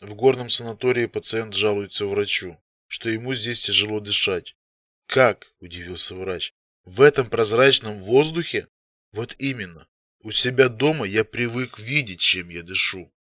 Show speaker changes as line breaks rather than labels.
В горном санатории пациент жалуется врачу, что ему здесь тяжело дышать. Как? удивился врач. В этом прозрачном воздухе? Вот именно. У себя дома я привык видеть, чем я дышу.